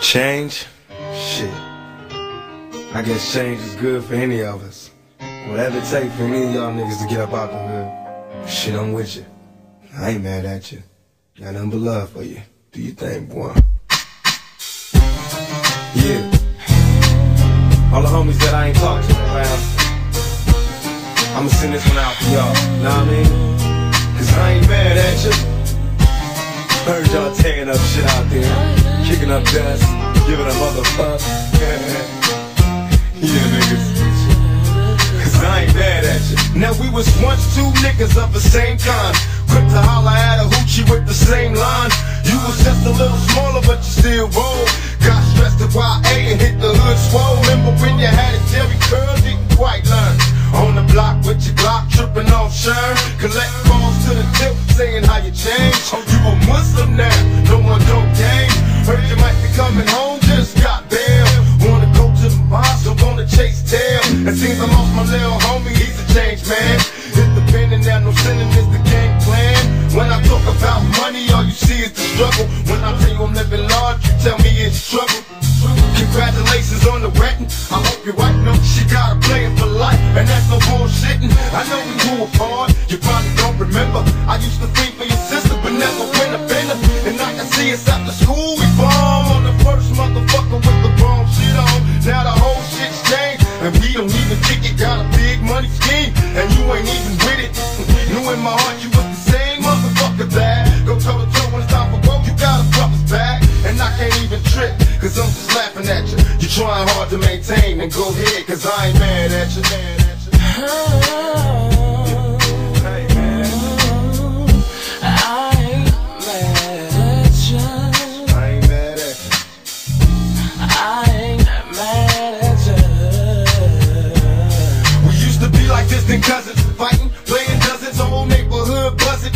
Change? Shit. I guess change is good for any of us. Whatever it takes for any of y'all niggas to get up out the hood. Shit, I'm with you. I ain't mad at you. Got nothing but love for you. Do your thing, boy. Yeah. All the homies that I ain't talked to in a while. I'ma send this one out for y'all. Know what I mean? Cause I ain't mad at you. Heard y'all tearing up shit out there, kicking up dust, giving a motherfuck. yeah, niggas. Cause I ain't mad at you. Now we was once two niggas of the same kind. Quick to holler at a hoochie with the same line. You was just a little smaller, but you still roll. Got stressed at YA and hit the hood swole. Remember when you had a Jerry curl, didn't quite learn. On the block with your Glock, tripping off Sherm. Collect Muslim now, no one don't game. Heard you might be coming home, just bail. Wanna go to the mosque, or wanna chase tail. It seems I lost my little homie, he's a changed man. Independent now, no sinning is the game plan. When I talk about money, all you see is the struggle. When I tell you I'm living large, you tell me it's trouble. Congratulations on the wedding. I hope your wife knows she got a plan for life, and that's no bullshitting. I know we grew apart. You probably don't remember. I used to trying hard to maintain and go ahead, cause I ain't mad at you. Mad at you. Hey, man. I ain't mad at you. I ain't mad at you. I ain't mad at you. We used to be like distant cousins, fighting, playing dozens, whole neighborhood buzzing,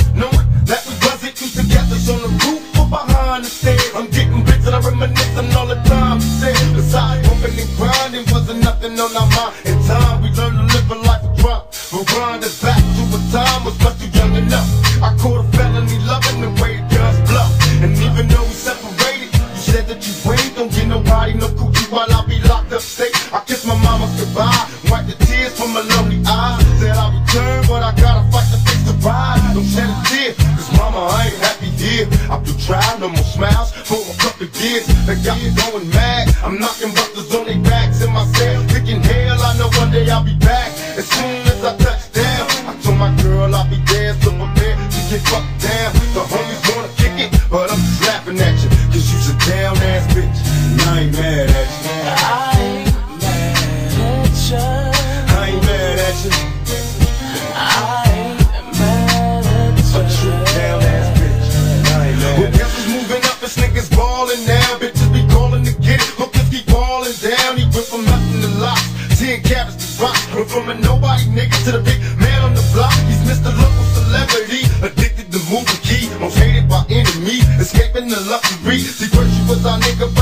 crime. We'll grind us back to a time was much too young enough. I caught a felony loving the way it guns blow. And even though we separated, you said that you wait, don't get nobody no coochie while I be locked up state. I kiss my mama goodbye, wipe the tears from my lonely eyes. Said I'll return, but I gotta fight to fix the ride. Don't shed a tear, cause mama, I ain't happy here. I've been trying, no more smiles for a couple years. They got me going mad. I'm knocking busters on their I ain't mad at you. I ain't mad at you. I ain't mad at you. A true down ass bitch. I ain't mad Well, guess who's moving up? This niggas ballin' now. Bitches be calling to get it. Hookers keep falling down. He went from nothing to lots. Ten carats to rock. Went from a nobody nigga to the big man on the block. He's Mr. Local Celebrity. Addicted to moving key. Most hated by enemy. Escaping the luxury. See, first you was our nigga,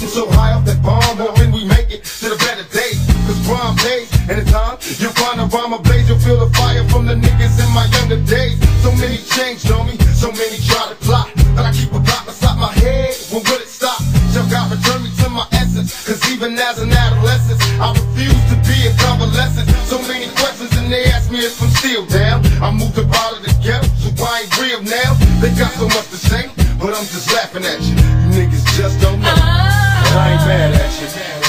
Getting so high off that bomb, hoping we make it to the better days. Cause crime pays, and in time, you'll find a rhyme ablaze. You'll feel the fire from the niggas in my younger days. So many changed on me, so many try to plot. But I keep a block beside my head, when will it stop? Shall God return me to my essence? Cause even as an adolescent, I refuse to be a convalescent. So many questions, and they ask me if I'm still down. I moved up out of the ghetto, so I ain't real now. They got so much to say, but I'm just laughing at you. You niggas just don't uh-huh. I ain't mad at you.